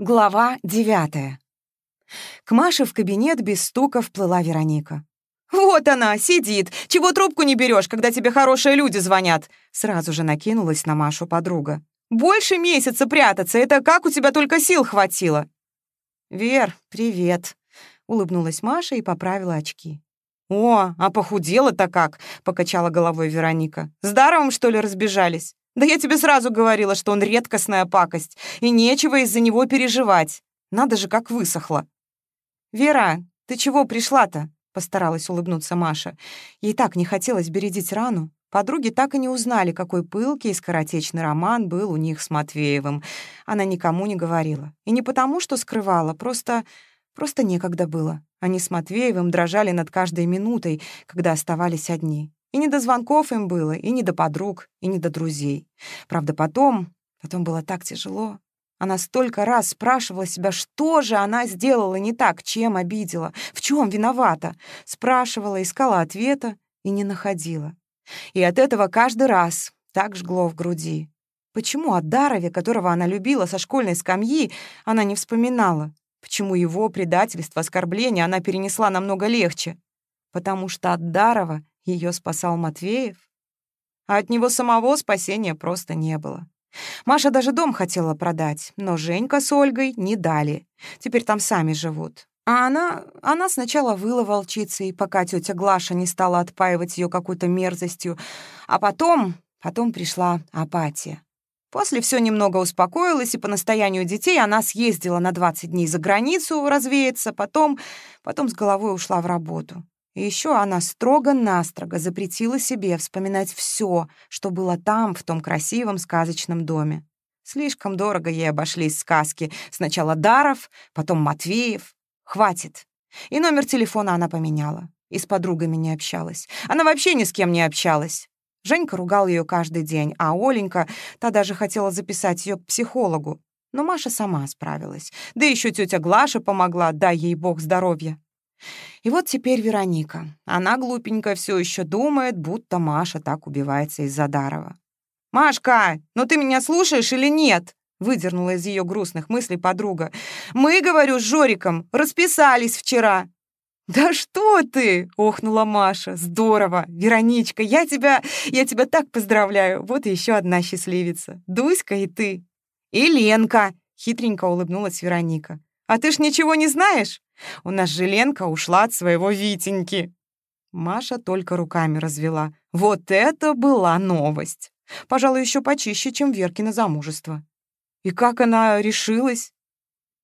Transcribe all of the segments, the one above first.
Глава девятая. К Маше в кабинет без стука вплыла Вероника. «Вот она, сидит! Чего трубку не берешь, когда тебе хорошие люди звонят?» Сразу же накинулась на Машу подруга. «Больше месяца прятаться, это как у тебя только сил хватило?» «Вер, привет!» — улыбнулась Маша и поправила очки. «О, а похудела-то как!» — покачала головой Вероника. «С даром, что ли, разбежались?» Да я тебе сразу говорила, что он редкостная пакость, и нечего из-за него переживать. Надо же, как высохло. «Вера, ты чего пришла-то?» — постаралась улыбнуться Маша. Ей так не хотелось бередить рану. Подруги так и не узнали, какой пылкий и скоротечный роман был у них с Матвеевым. Она никому не говорила. И не потому, что скрывала, просто... просто некогда было. Они с Матвеевым дрожали над каждой минутой, когда оставались одни. И не до звонков им было, и не до подруг, и не до друзей. Правда, потом... Потом было так тяжело. Она столько раз спрашивала себя, что же она сделала не так, чем обидела, в чем виновата. Спрашивала, искала ответа и не находила. И от этого каждый раз так жгло в груди. Почему о Дарове, которого она любила со школьной скамьи, она не вспоминала? Почему его предательство, оскорбление она перенесла намного легче? Потому что от Дарова ее спасал Матвеев, а от него самого спасения просто не было. Маша даже дом хотела продать, но Женька с Ольгой не дали. Теперь там сами живут. А она, она сначала выла волчицей, пока тетя Глаша не стала отпаивать ее какой-то мерзостью, а потом, потом пришла апатия. После все немного успокоилось, и по настоянию детей она съездила на 20 дней за границу развеяться, потом, потом с головой ушла в работу. И еще она строго-настрого запретила себе вспоминать все, что было там, в том красивом сказочном доме. Слишком дорого ей обошлись сказки. Сначала Даров, потом Матвеев. Хватит. И номер телефона она поменяла. И с подругами не общалась. Она вообще ни с кем не общалась. Женька ругал ее каждый день, а Оленька, та даже хотела записать ее к психологу. Но Маша сама справилась. Да еще тетя Глаша помогла, дай ей бог здоровья. И вот теперь Вероника. Она глупенькая все еще думает, будто Маша так убивается из-за Дарова. «Машка, ну ты меня слушаешь или нет?» выдернула из ее грустных мыслей подруга. «Мы, говорю, с Жориком расписались вчера». «Да что ты!» — охнула Маша. «Здорово! Вероничка, я тебя, я тебя так поздравляю! Вот еще одна счастливица. Дуська и ты!» «И Ленка!» — хитренько улыбнулась Вероника. «А ты ж ничего не знаешь? У нас же Ленка ушла от своего Витеньки». Маша только руками развела. Вот это была новость. Пожалуй, еще почище, чем Веркино замужество. И как она решилась?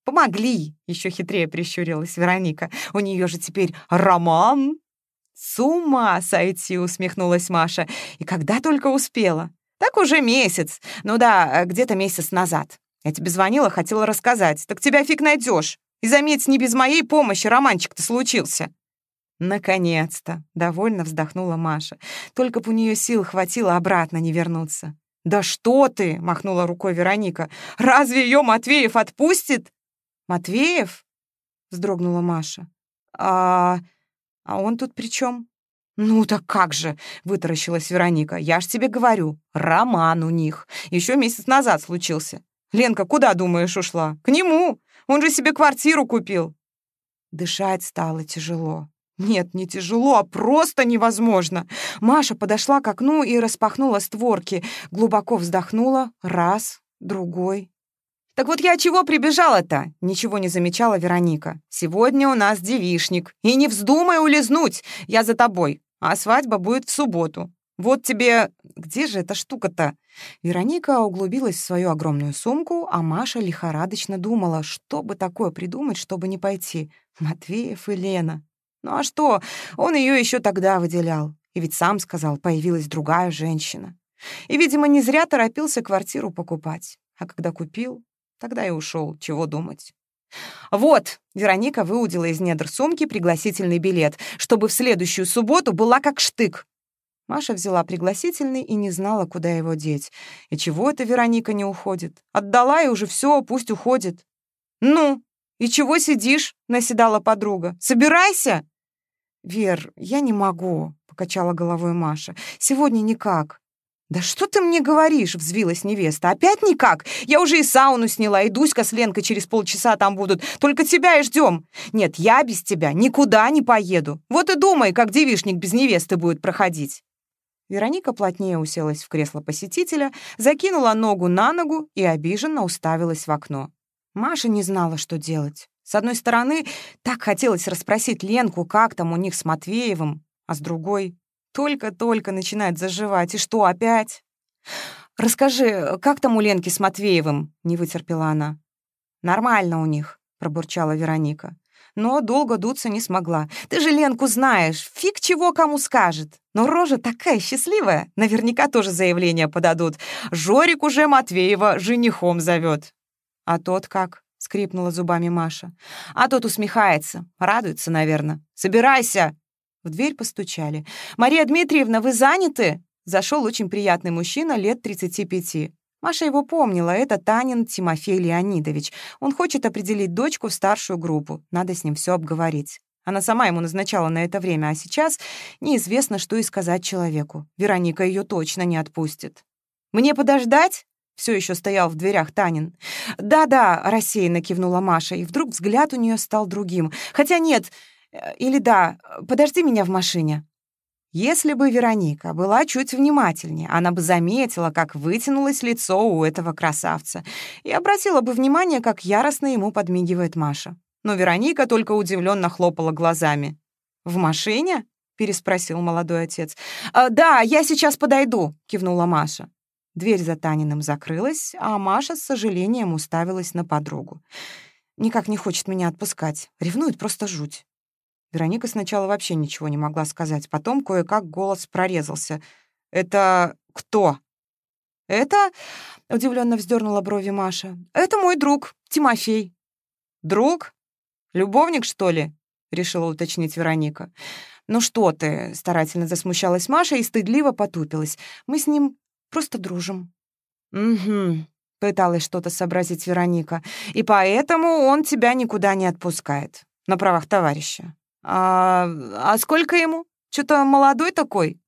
«Помогли!» — еще хитрее прищурилась Вероника. «У нее же теперь роман!» «С ума сойти!» — усмехнулась Маша. «И когда только успела?» «Так уже месяц. Ну да, где-то месяц назад. Я тебе звонила, хотела рассказать. Так тебя фиг найдешь. И заметь, не без моей помощи романчик-то случился». «Наконец-то!» — довольно вздохнула Маша. «Только б у нее сил хватило обратно не вернуться». «Да что ты!» — махнула рукой Вероника. «Разве ее Матвеев отпустит?» «Матвеев?» — вздрогнула Маша. «А... а он тут при чем? «Ну так как же!» — вытаращилась Вероника. «Я ж тебе говорю, роман у них. Еще месяц назад случился. Ленка, куда, думаешь, ушла? К нему! Он же себе квартиру купил!» Дышать стало тяжело. Нет, не тяжело, а просто невозможно. Маша подошла к окну и распахнула створки. Глубоко вздохнула. Раз, другой. «Так вот я чего прибежала-то?» Ничего не замечала Вероника. «Сегодня у нас девишник. И не вздумай улизнуть. Я за тобой. А свадьба будет в субботу. Вот тебе... Где же эта штука-то?» Вероника углубилась в свою огромную сумку, а Маша лихорадочно думала, что бы такое придумать, чтобы не пойти. Матвеев и Лена. Ну а что, он ее еще тогда выделял. И ведь сам сказал, появилась другая женщина. И, видимо, не зря торопился квартиру покупать. А когда купил, тогда и ушел. Чего думать? «Вот!» — Вероника выудила из недр сумки пригласительный билет, чтобы в следующую субботу была как штык. Маша взяла пригласительный и не знала, куда его деть. И чего это Вероника не уходит? Отдала и уже все, пусть уходит. «Ну, и чего сидишь?» — наседала подруга. «Собирайся!» «Вер, я не могу», — покачала головой Маша. «Сегодня никак». «Да что ты мне говоришь?» — взвилась невеста. «Опять никак? Я уже и сауну сняла, и Дуська с Ленкой через полчаса там будут. Только тебя и ждем. Нет, я без тебя никуда не поеду. Вот и думай, как девишник без невесты будет проходить». Вероника плотнее уселась в кресло посетителя, закинула ногу на ногу и обиженно уставилась в окно. Маша не знала, что делать. С одной стороны, так хотелось расспросить Ленку, как там у них с Матвеевым, а с другой только-только начинает заживать. И что, опять? «Расскажи, как там у Ленки с Матвеевым?» — не вытерпела она. «Нормально у них», — пробурчала Вероника. Но долго дуться не смогла. «Ты же Ленку знаешь, фиг чего кому скажет. Но рожа такая счастливая, наверняка тоже заявление подадут. Жорик уже Матвеева женихом зовет. «А тот как?» — скрипнула зубами Маша. «А тот усмехается, радуется, наверное. Собирайся!» В дверь постучали. «Мария Дмитриевна, вы заняты?» Зашел очень приятный мужчина лет 35. Маша его помнила, это Танин Тимофей Леонидович. Он хочет определить дочку в старшую группу, надо с ним все обговорить. Она сама ему назначала на это время, а сейчас неизвестно, что и сказать человеку. Вероника ее точно не отпустит. «Мне подождать?» Все еще стоял в дверях Танин. «Да-да», — рассеянно кивнула Маша, и вдруг взгляд у нее стал другим. «Хотя нет, Э, или да, подожди меня в машине». Если бы Вероника была чуть внимательнее, она бы заметила, как вытянулось лицо у этого красавца, и обратила бы внимание, как яростно ему подмигивает Маша. Но Вероника только удивленно хлопала глазами. «В машине?» — переспросил молодой отец. «А, «Да, я сейчас подойду», — кивнула Маша. Дверь за Таниным закрылась, а Маша с сожалением уставилась на подругу. «Никак не хочет меня отпускать. Ревнует просто жуть». Вероника сначала вообще ничего не могла сказать, потом кое-как голос прорезался. «Это кто?» «Это...» — удивленно вздернула брови Маша. «Это мой друг, Тимофей». «Друг? Любовник, что ли?» — решила уточнить Вероника. «Ну что ты?» — старательно засмущалась Маша и стыдливо потупилась. «Мы с ним просто дружим». «Угу», — пыталась что-то сообразить Вероника. «И поэтому он тебя никуда не отпускает. На правах товарища». «А, а сколько ему? Что-то молодой такой?»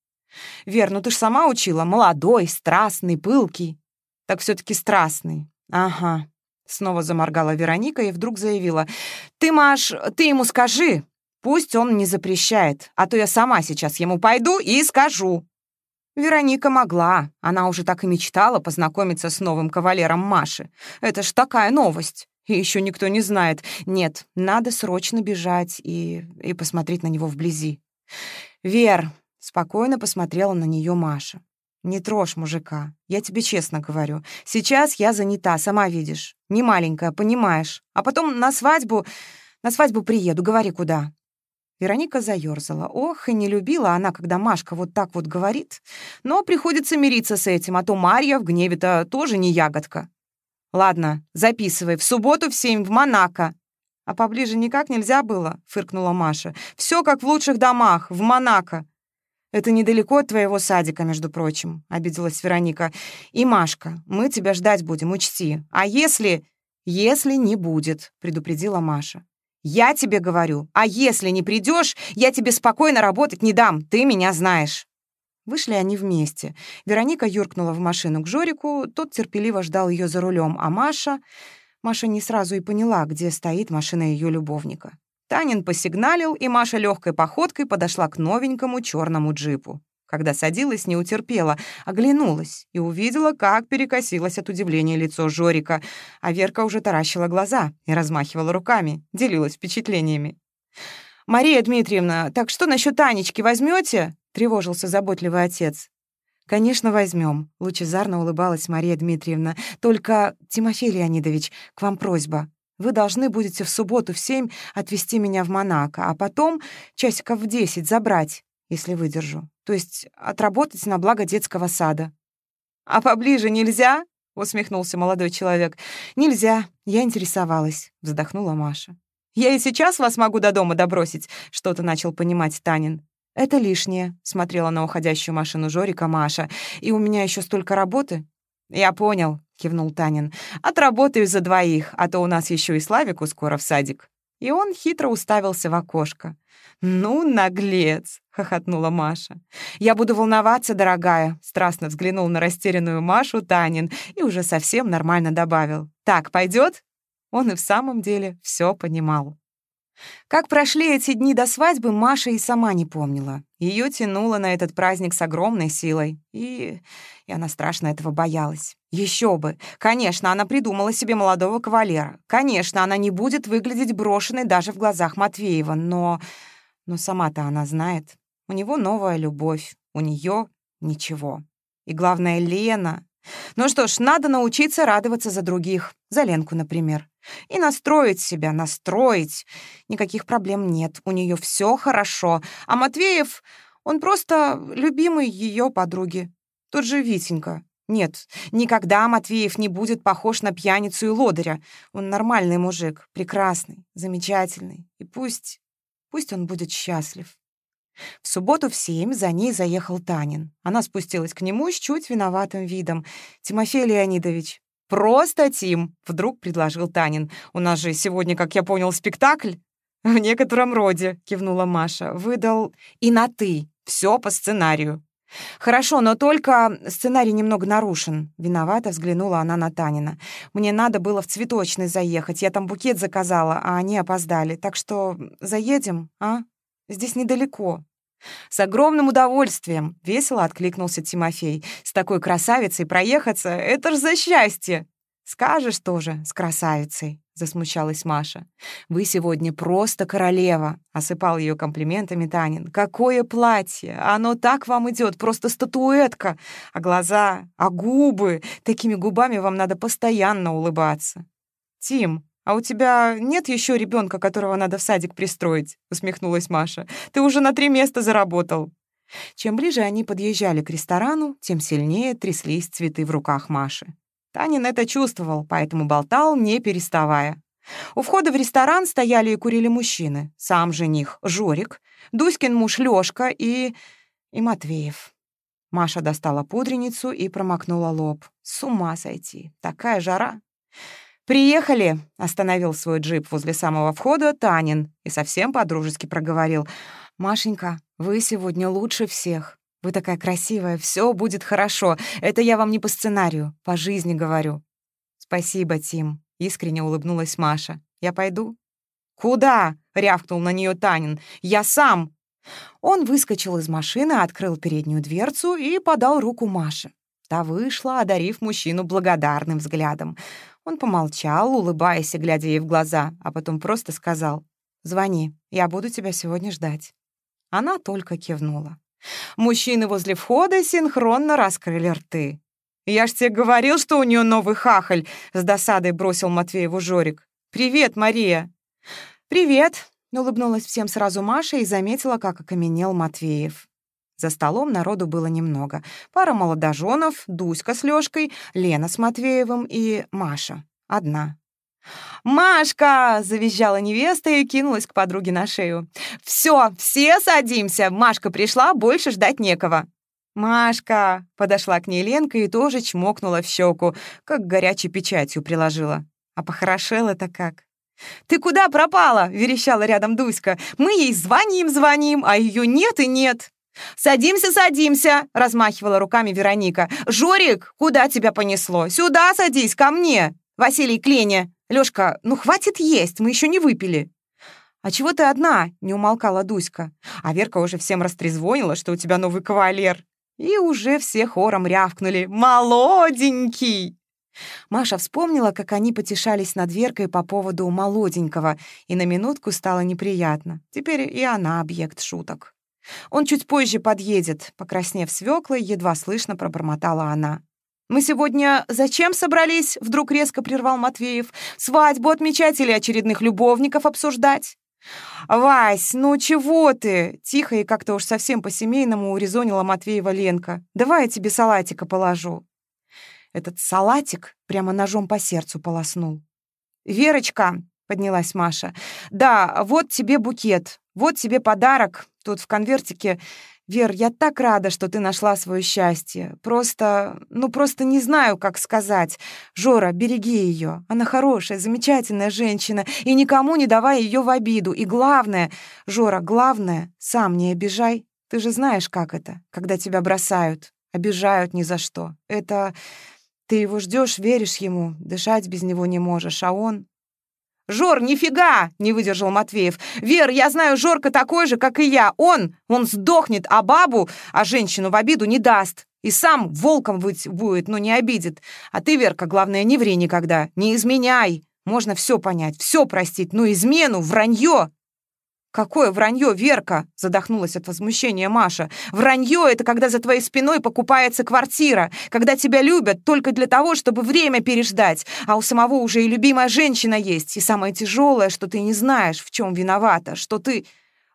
«Вер, ну ты ж сама учила. Молодой, страстный, пылкий». «Так все таки страстный. Ага». Снова заморгала Вероника и вдруг заявила. «Ты, Маш, ты ему скажи. Пусть он не запрещает, а то я сама сейчас ему пойду и скажу». Вероника могла. Она уже так и мечтала познакомиться с новым кавалером Маши. Это ж такая новость. И еще никто не знает. Нет, надо срочно бежать и, и посмотреть на него вблизи. «Вер», — спокойно посмотрела на нее Маша. «Не трожь мужика, я тебе честно говорю. Сейчас я занята, сама видишь. Не маленькая, понимаешь. А потом на свадьбу... На свадьбу приеду, говори, куда». Вероника заёрзала. Ох, и не любила она, когда Машка вот так вот говорит. Но приходится мириться с этим, а то Марья в гневе-то тоже не ягодка. «Ладно, записывай. В субботу в семь в Монако». «А поближе никак нельзя было?» — фыркнула Маша. «Все как в лучших домах, в Монако». «Это недалеко от твоего садика, между прочим», — обиделась Вероника. «И, Машка, мы тебя ждать будем, учти. А если...» «Если не будет», — предупредила Маша. «Я тебе говорю, а если не придешь, я тебе спокойно работать не дам, ты меня знаешь». Вышли они вместе. Вероника юркнула в машину к Жорику, тот терпеливо ждал ее за рулем, а Маша... Маша не сразу и поняла, где стоит машина ее любовника. Танин посигналил, и Маша легкой походкой подошла к новенькому черному джипу. Когда садилась, не утерпела, оглянулась и увидела, как перекосилось от удивления лицо Жорика, а Верка уже таращила глаза и размахивала руками, делилась впечатлениями. «Мария Дмитриевна, так что насчет Танечки возьмете? Тревожился заботливый отец. «Конечно, возьмем», — лучезарно улыбалась Мария Дмитриевна. «Только, Тимофей Леонидович, к вам просьба. Вы должны будете в субботу в семь отвезти меня в Монако, а потом часиков в десять забрать, если выдержу. То есть отработать на благо детского сада». «А поближе нельзя?» — усмехнулся молодой человек. «Нельзя, я интересовалась», — вздохнула Маша. «Я и сейчас вас могу до дома добросить», — что-то начал понимать Танин. «Это лишнее», — смотрела на уходящую машину Жорика Маша. «И у меня еще столько работы». «Я понял», — кивнул Танин. «Отработаю за двоих, а то у нас еще и Славику скоро в садик». И он хитро уставился в окошко. «Ну, наглец!» — хохотнула Маша. «Я буду волноваться, дорогая», — страстно взглянул на растерянную Машу Танин и уже совсем нормально добавил. «Так, пойдет?» Он и в самом деле все понимал. Как прошли эти дни до свадьбы, Маша и сама не помнила. Ее тянуло на этот праздник с огромной силой, и... и она страшно этого боялась. Еще бы! Конечно, она придумала себе молодого кавалера. Конечно, она не будет выглядеть брошенной даже в глазах Матвеева, но... Но сама-то она знает. У него новая любовь, у нее ничего. И главное, Лена. Ну что ж, надо научиться радоваться за других. За Ленку, например. И настроить себя, настроить. Никаких проблем нет, у нее все хорошо. А Матвеев, он просто любимый ее подруги. Тот же Витенька. Нет, никогда Матвеев не будет похож на пьяницу и лодыря. Он нормальный мужик, прекрасный, замечательный. И пусть, пусть он будет счастлив. В субботу в семь за ней заехал Танин. Она спустилась к нему с чуть виноватым видом. «Тимофей Леонидович, «Просто Тим», — вдруг предложил Танин. «У нас же сегодня, как я понял, спектакль?» «В некотором роде», — кивнула Маша. «Выдал и на «ты». Все по сценарию». «Хорошо, но только сценарий немного нарушен». Виновато взглянула она на Танина. «Мне надо было в цветочный заехать. Я там букет заказала, а они опоздали. Так что заедем, а? Здесь недалеко». «С огромным удовольствием!» — весело откликнулся Тимофей. «С такой красавицей проехаться — это ж за счастье!» «Скажешь тоже, с красавицей!» — засмущалась Маша. «Вы сегодня просто королева!» — осыпал ее комплиментами Танин. «Какое платье! Оно так вам идет, просто статуэтка! А глаза, а губы! Такими губами вам надо постоянно улыбаться!» «Тим, «А у тебя нет еще ребенка, которого надо в садик пристроить?» — усмехнулась Маша. «Ты уже на три места заработал». Чем ближе они подъезжали к ресторану, тем сильнее тряслись цветы в руках Маши. Танин это чувствовал, поэтому болтал, не переставая. У входа в ресторан стояли и курили мужчины. Сам жених Жорик, Дуськин муж Лёшка и... и Матвеев. Маша достала пудреницу и промокнула лоб. С ума сойти, такая жара. «Приехали!» — остановил свой джип возле самого входа Танин и совсем по-дружески проговорил. «Машенька, вы сегодня лучше всех. Вы такая красивая, все будет хорошо. Это я вам не по сценарию, по жизни говорю». «Спасибо, Тим», — искренне улыбнулась Маша. «Я пойду?» «Куда?» — рявкнул на нее Танин. «Я сам!» Он выскочил из машины, открыл переднюю дверцу и подал руку Маше. Та вышла, одарив мужчину благодарным взглядом. Он помолчал, улыбаясь и глядя ей в глаза, а потом просто сказал «Звони, я буду тебя сегодня ждать». Она только кивнула. Мужчины возле входа синхронно раскрыли рты. «Я ж тебе говорил, что у нее новый хахаль!» — с досадой бросил Матвееву Жорик. «Привет, Мария!» «Привет!» — улыбнулась всем сразу Маша и заметила, как окаменел Матвеев. За столом народу было немного. Пара молодоженов, Дуська с Лёшкой, Лена с Матвеевым и Маша. Одна. «Машка!» — завизжала невеста и кинулась к подруге на шею. «Всё, все садимся! Машка пришла, больше ждать некого!» «Машка!» — подошла к ней Ленка и тоже чмокнула в щеку, как горячей печатью приложила. А похорошела-то как. «Ты куда пропала?» — верещала рядом Дуська. «Мы ей звоним-звоним, а её нет и нет!» «Садимся, садимся!» — размахивала руками Вероника. «Жорик, куда тебя понесло? Сюда садись, ко мне! Василий, Кленя! Лёшка, ну хватит есть, мы еще не выпили!» «А чего ты одна?» — не умолкала Дуська. А Верка уже всем растрезвонила, что у тебя новый кавалер. И уже все хором рявкнули «Молоденький!» Маша вспомнила, как они потешались над Веркой по поводу молоденького, и на минутку стало неприятно. Теперь и она объект шуток. Он чуть позже подъедет», — покраснев свеклой, едва слышно пробормотала она. «Мы сегодня зачем собрались?» — вдруг резко прервал Матвеев. «Свадьбу отмечать или очередных любовников обсуждать?» «Вась, ну чего ты?» — тихо и как-то уж совсем по-семейному урезонила Матвеева Ленка. «Давай я тебе салатика положу». Этот салатик прямо ножом по сердцу полоснул. «Верочка», — поднялась Маша, — «да, вот тебе букет, вот тебе подарок, Тут в конвертике Вер, я так рада, что ты нашла свое счастье. Просто, ну просто не знаю, как сказать. Жора, береги ее. Она хорошая, замечательная женщина, и никому не давай ее в обиду. И главное, Жора, главное, сам не обижай. Ты же знаешь, как это, когда тебя бросают, обижают ни за что. Это ты его ждешь, веришь ему, дышать без него не можешь, а он «Жор, нифига!» — не выдержал Матвеев. «Вер, я знаю, Жорка такой же, как и я. Он, он сдохнет, а бабу, а женщину в обиду не даст. И сам волком быть будет, но не обидит. А ты, Верка, главное, не ври никогда, не изменяй. Можно все понять, все простить, но измену, вранье «Какое вранье, Верка?» — задохнулась от возмущения Маша. «Вранье — это когда за твоей спиной покупается квартира, когда тебя любят только для того, чтобы время переждать, а у самого уже и любимая женщина есть, и самое тяжелое, что ты не знаешь, в чем виновата, что ты...»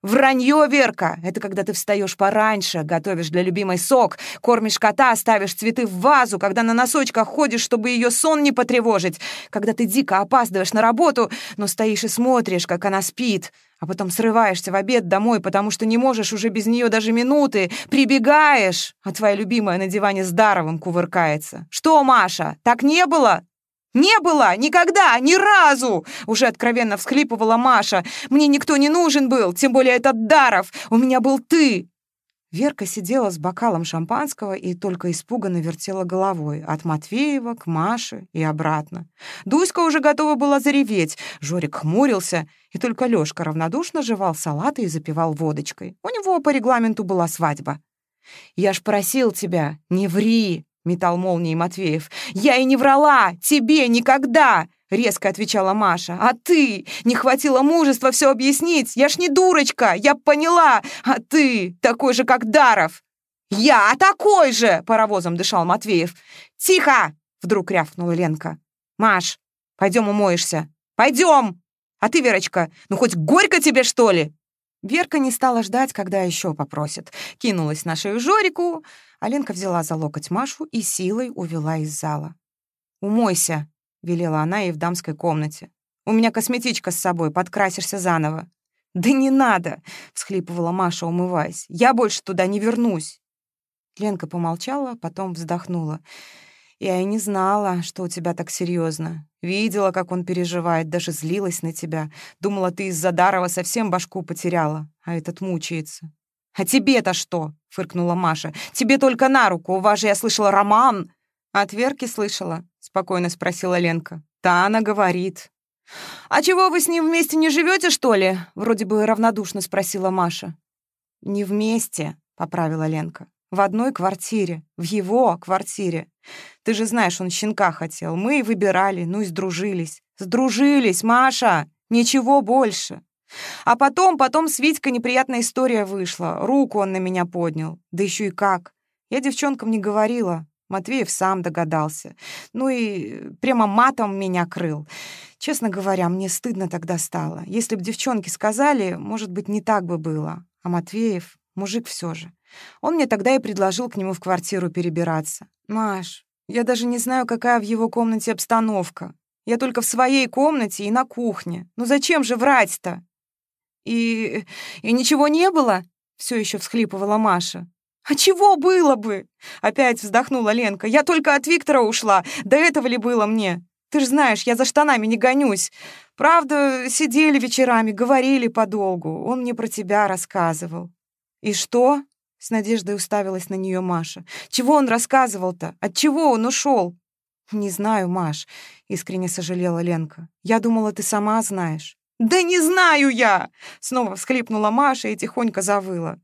Вранье, Верка! Это когда ты встаешь пораньше, готовишь для любимой сок, кормишь кота, ставишь цветы в вазу, когда на носочках ходишь, чтобы ее сон не потревожить, когда ты дико опаздываешь на работу, но стоишь и смотришь, как она спит, а потом срываешься в обед домой, потому что не можешь уже без нее даже минуты, прибегаешь, а твоя любимая на диване с Даровым кувыркается. Что, Маша, так не было? «Не было! Никогда! Ни разу!» Уже откровенно всхлипывала Маша. «Мне никто не нужен был, тем более этот Даров! У меня был ты!» Верка сидела с бокалом шампанского и только испуганно вертела головой от Матвеева к Маше и обратно. Дуська уже готова была зареветь, Жорик хмурился, и только Лёшка равнодушно жевал салаты и запивал водочкой. У него по регламенту была свадьба. «Я ж просил тебя, не ври!» — метал молнией Матвеев. «Я и не врала! Тебе никогда!» — резко отвечала Маша. «А ты? Не хватило мужества все объяснить! Я ж не дурочка! Я поняла! А ты такой же, как Даров!» «Я такой же!» — паровозом дышал Матвеев. «Тихо!» — вдруг рявкнула Ленка. «Маш, пойдем умоешься. Пойдем! А ты, Верочка, ну хоть горько тебе, что ли?» Верка не стала ждать, когда еще попросит. Кинулась на шею Жорику, Аленка взяла за локоть Машу и силой увела из зала. «Умойся», — велела она ей в дамской комнате. «У меня косметичка с собой, подкрасишься заново». «Да не надо!» — всхлипывала Маша, умываясь. «Я больше туда не вернусь». Ленка помолчала, потом вздохнула. «Я и не знала, что у тебя так серьезно. Видела, как он переживает, даже злилась на тебя. Думала, ты из-за Дарова совсем башку потеряла, а этот мучается. «А тебе-то что?» — фыркнула Маша. «Тебе только на руку, у вас же, я слышала, роман!» «От Верки слышала?» — спокойно спросила Ленка. «Та она говорит». «А чего вы с ним вместе не живете, что ли?» — вроде бы равнодушно спросила Маша. «Не вместе», — поправила Ленка. «В одной квартире, в его квартире. Ты же знаешь, он щенка хотел. Мы и выбирали, ну и сдружились. Сдружились, Маша! Ничего больше!» А потом, потом с Витькой неприятная история вышла. Руку он на меня поднял. Да еще и как. Я девчонкам не говорила. Матвеев сам догадался. Ну и прямо матом меня крыл. Честно говоря, мне стыдно тогда стало. Если бы девчонки сказали, может быть, не так бы было. А Матвеев — мужик все же. Он мне тогда и предложил к нему в квартиру перебираться. «Маш, я даже не знаю, какая в его комнате обстановка. Я только в своей комнате и на кухне. Ну зачем же врать-то?» «И... и ничего не было?» — все еще всхлипывала Маша. «А чего было бы?» — опять вздохнула Ленка. «Я только от Виктора ушла. До этого ли было мне? Ты ж знаешь, я за штанами не гонюсь. Правда, сидели вечерами, говорили подолгу. Он мне про тебя рассказывал». «И что?» — с надеждой уставилась на нее Маша. «Чего он рассказывал-то? От чего он ушел?» «Не знаю, Маш», — искренне сожалела Ленка. «Я думала, ты сама знаешь». «Да не знаю я!» — снова всхлипнула Маша и тихонько завыла.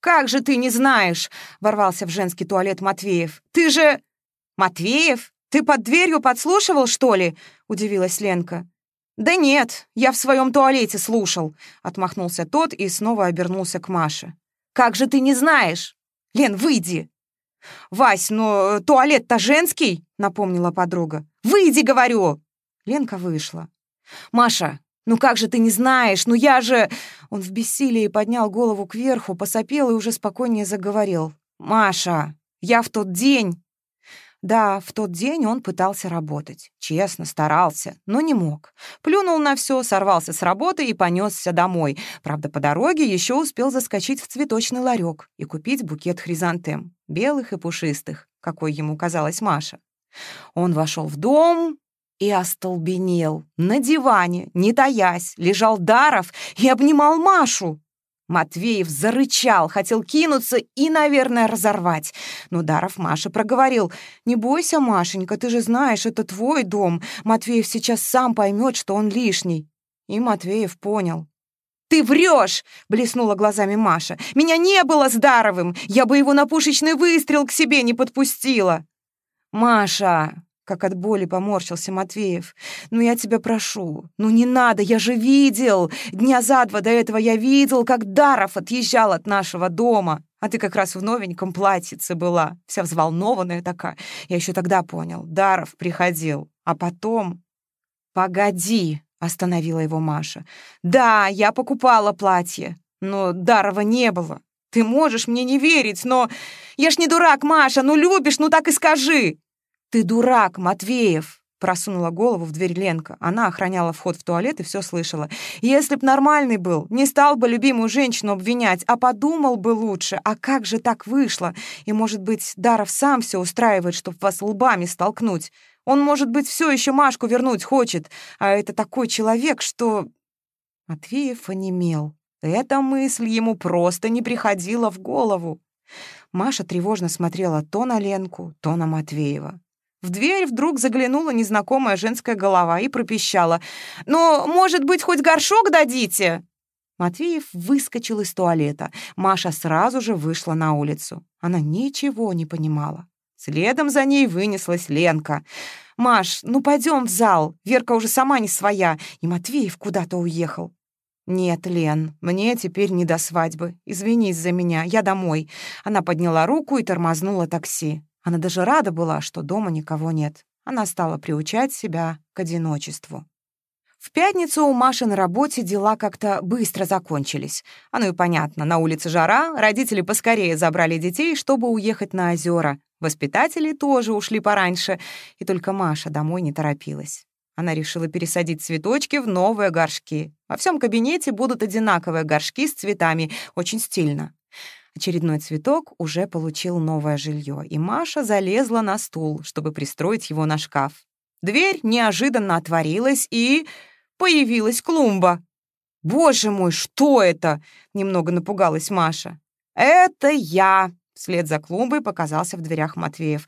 «Как же ты не знаешь?» — ворвался в женский туалет Матвеев. «Ты же...» «Матвеев? Ты под дверью подслушивал, что ли?» — удивилась Ленка. «Да нет, я в своем туалете слушал», — отмахнулся тот и снова обернулся к Маше. «Как же ты не знаешь? Лен, выйди!» «Вась, но туалет-то женский!» — напомнила подруга. «Выйди, говорю!» Ленка вышла. «Маша, «Ну как же ты не знаешь? Ну я же...» Он в бессилии поднял голову кверху, посопел и уже спокойнее заговорил. «Маша, я в тот день...» Да, в тот день он пытался работать. Честно, старался, но не мог. Плюнул на все, сорвался с работы и понесся домой. Правда, по дороге еще успел заскочить в цветочный ларек и купить букет хризантем, белых и пушистых, какой ему казалась Маша. Он вошел в дом и остолбенел. На диване, не таясь, лежал Даров и обнимал Машу. Матвеев зарычал, хотел кинуться и, наверное, разорвать. Но Даров Маша проговорил. «Не бойся, Машенька, ты же знаешь, это твой дом. Матвеев сейчас сам поймет, что он лишний». И Матвеев понял. «Ты врешь!» — блеснула глазами Маша. «Меня не было с Даровым! Я бы его на пушечный выстрел к себе не подпустила!» «Маша!» Как от боли поморщился Матвеев. «Ну, я тебя прошу, ну не надо, я же видел! Дня за два до этого я видел, как Даров отъезжал от нашего дома, а ты как раз в новеньком платьице была, вся взволнованная такая. Я еще тогда понял, Даров приходил, а потом...» «Погоди!» — остановила его Маша. «Да, я покупала платье, но Дарова не было. Ты можешь мне не верить, но... Я ж не дурак, Маша, ну любишь, ну так и скажи!» «Ты дурак, Матвеев!» Просунула голову в дверь Ленка. Она охраняла вход в туалет и все слышала. «Если б нормальный был, не стал бы любимую женщину обвинять, а подумал бы лучше, а как же так вышло? И, может быть, Даров сам все устраивает, чтобы вас лбами столкнуть. Он, может быть, все еще Машку вернуть хочет, а это такой человек, что...» Матвеев онемел. Эта мысль ему просто не приходила в голову. Маша тревожно смотрела то на Ленку, то на Матвеева. В дверь вдруг заглянула незнакомая женская голова и пропищала. «Ну, может быть, хоть горшок дадите?» Матвеев выскочил из туалета. Маша сразу же вышла на улицу. Она ничего не понимала. Следом за ней вынеслась Ленка. «Маш, ну пойдем в зал. Верка уже сама не своя, и Матвеев куда-то уехал». «Нет, Лен, мне теперь не до свадьбы. Извинись за меня, я домой». Она подняла руку и тормознула такси. Она даже рада была, что дома никого нет. Она стала приучать себя к одиночеству. В пятницу у Маши на работе дела как-то быстро закончились. Оно и понятно, на улице жара, родители поскорее забрали детей, чтобы уехать на озера. Воспитатели тоже ушли пораньше, и только Маша домой не торопилась. Она решила пересадить цветочки в новые горшки. Во всем кабинете будут одинаковые горшки с цветами, очень стильно. Очередной цветок уже получил новое жилье, и Маша залезла на стул, чтобы пристроить его на шкаф. Дверь неожиданно отворилась, и появилась клумба. «Боже мой, что это?» — немного напугалась Маша. «Это я!» — вслед за клумбой показался в дверях Матвеев.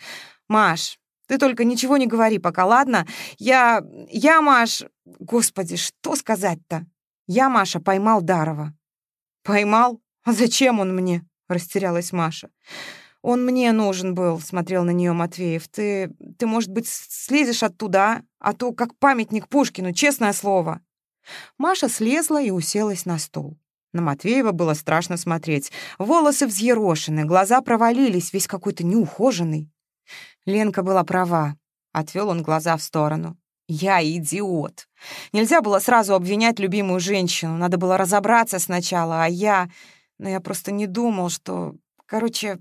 «Маш, ты только ничего не говори пока, ладно? Я... я, Маш... Господи, что сказать-то? Я, Маша, поймал Дарова». «Поймал? А зачем он мне?» Растерялась Маша. «Он мне нужен был», — смотрел на нее Матвеев. «Ты, ты, может быть, слезешь оттуда, а? а то как памятник Пушкину, честное слово». Маша слезла и уселась на стул. На Матвеева было страшно смотреть. Волосы взъерошены, глаза провалились, весь какой-то неухоженный. Ленка была права. Отвел он глаза в сторону. «Я идиот. Нельзя было сразу обвинять любимую женщину. Надо было разобраться сначала, а я...» но я просто не думал, что... Короче,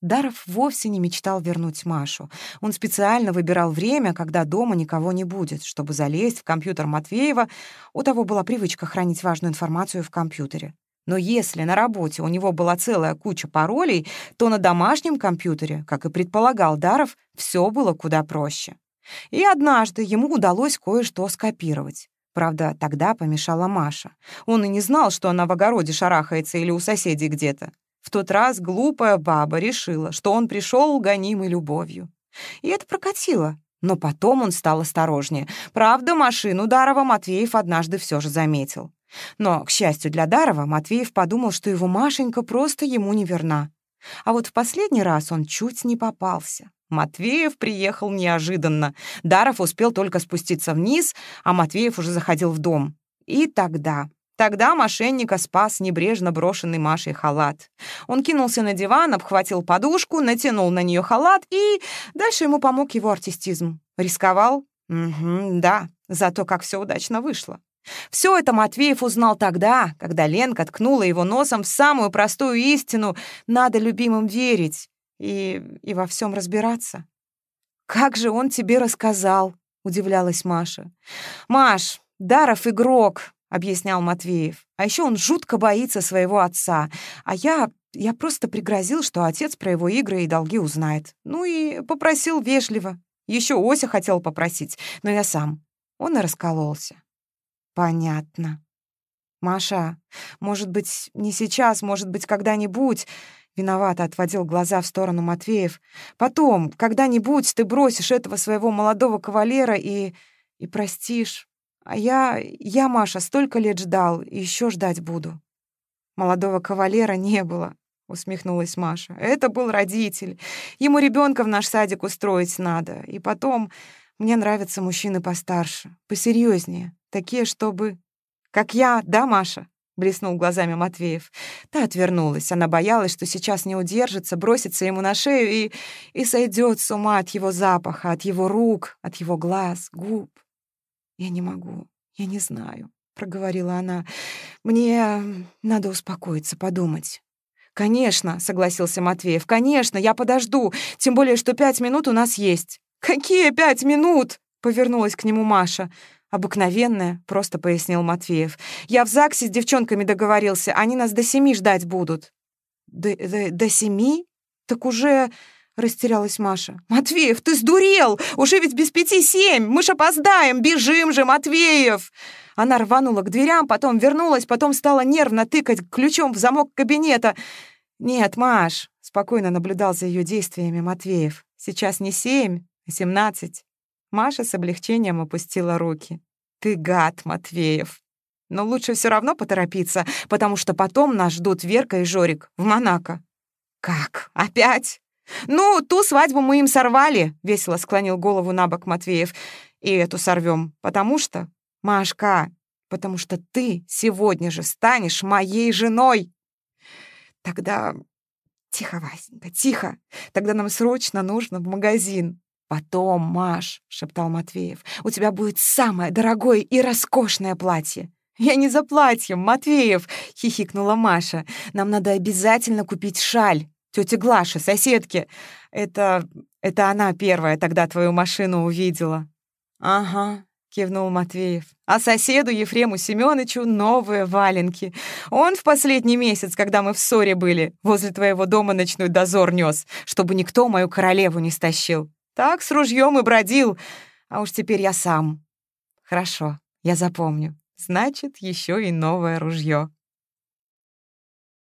Даров вовсе не мечтал вернуть Машу. Он специально выбирал время, когда дома никого не будет, чтобы залезть в компьютер Матвеева. У того была привычка хранить важную информацию в компьютере. Но если на работе у него была целая куча паролей, то на домашнем компьютере, как и предполагал Даров, все было куда проще. И однажды ему удалось кое-что скопировать. Правда, тогда помешала Маша. Он и не знал, что она в огороде шарахается или у соседей где-то. В тот раз глупая баба решила, что он пришел гонимый любовью. И это прокатило. Но потом он стал осторожнее. Правда, машину Дарова Матвеев однажды все же заметил. Но, к счастью для Дарова, Матвеев подумал, что его Машенька просто ему не верна. А вот в последний раз он чуть не попался. Матвеев приехал неожиданно. Даров успел только спуститься вниз, а Матвеев уже заходил в дом. И тогда... Тогда мошенника спас небрежно брошенный Машей халат. Он кинулся на диван, обхватил подушку, натянул на нее халат, и дальше ему помог его артистизм. Рисковал? Угу, да, зато как все удачно вышло. Все это Матвеев узнал тогда, когда Ленка ткнула его носом в самую простую истину «надо любимым верить» и, и во всем разбираться. как же он тебе рассказал?» — удивлялась Маша. «Маш, Даров игрок», — объяснял Матвеев. «А еще он жутко боится своего отца. А я... я просто пригрозил, что отец про его игры и долги узнает. Ну и попросил вежливо. Еще Ося хотел попросить, но я сам. Он и раскололся». «Понятно», «Маша, может быть, не сейчас, может быть, когда-нибудь...» Виновато отводил глаза в сторону Матвеев. «Потом, когда-нибудь ты бросишь этого своего молодого кавалера и... и простишь. А я... я, Маша, столько лет ждал, и еще ждать буду». «Молодого кавалера не было», — усмехнулась Маша. «Это был родитель. Ему ребенка в наш садик устроить надо. И потом, мне нравятся мужчины постарше, посерьезнее, такие, чтобы «Как я, да, Маша?» — блеснул глазами Матвеев. Та отвернулась. Она боялась, что сейчас не удержится, бросится ему на шею и... и сойдет с ума от его запаха, от его рук, от его глаз, губ. «Я не могу, я не знаю», — проговорила она. «Мне надо успокоиться, подумать». «Конечно», — согласился Матвеев, «конечно, я подожду, тем более, что пять минут у нас есть». «Какие пять минут?» — повернулась к нему Маша. «Обыкновенная», — просто пояснил Матвеев. «Я в ЗАГСе с девчонками договорился, они нас до семи ждать будут». «До, до, до семи? Так уже...» — растерялась Маша. «Матвеев, ты сдурел! Уже ведь без пяти семь! Мы ж опоздаем! Бежим же, Матвеев!» Она рванула к дверям, потом вернулась, потом стала нервно тыкать ключом в замок кабинета. «Нет, Маш», — спокойно наблюдал за ее действиями Матвеев. «Сейчас не семь, а семнадцать». Маша с облегчением опустила руки. «Ты гад, Матвеев. Но лучше все равно поторопиться, потому что потом нас ждут Верка и Жорик в Монако». «Как? Опять?» «Ну, ту свадьбу мы им сорвали», — весело склонил голову на бок Матвеев. «И эту сорвем, потому что...» «Машка, потому что ты сегодня же станешь моей женой!» «Тогда...» «Тихо, Васенька, тихо. Тогда нам срочно нужно в магазин. «Потом, Маш», — шептал Матвеев, — «у тебя будет самое дорогое и роскошное платье». «Я не за платьем, Матвеев!» — хихикнула Маша. «Нам надо обязательно купить шаль. Тёте Глаше, соседке. Это... это она первая тогда твою машину увидела». «Ага», — кивнул Матвеев. «А соседу Ефрему Семёнычу новые валенки. Он в последний месяц, когда мы в ссоре были, возле твоего дома ночной дозор нёс, чтобы никто мою королеву не стащил. Так с ружьем и бродил, а уж теперь я сам. Хорошо, я запомню. Значит, еще и новое ружье.